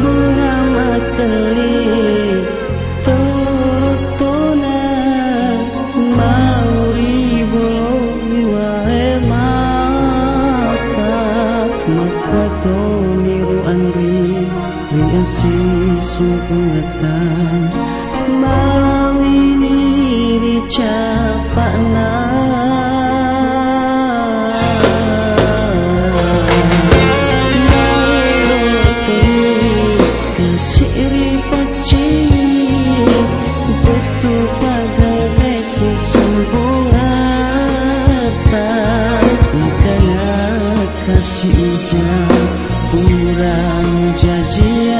bunga mateli turutuna mauribulo biwae mata. si kurang jadi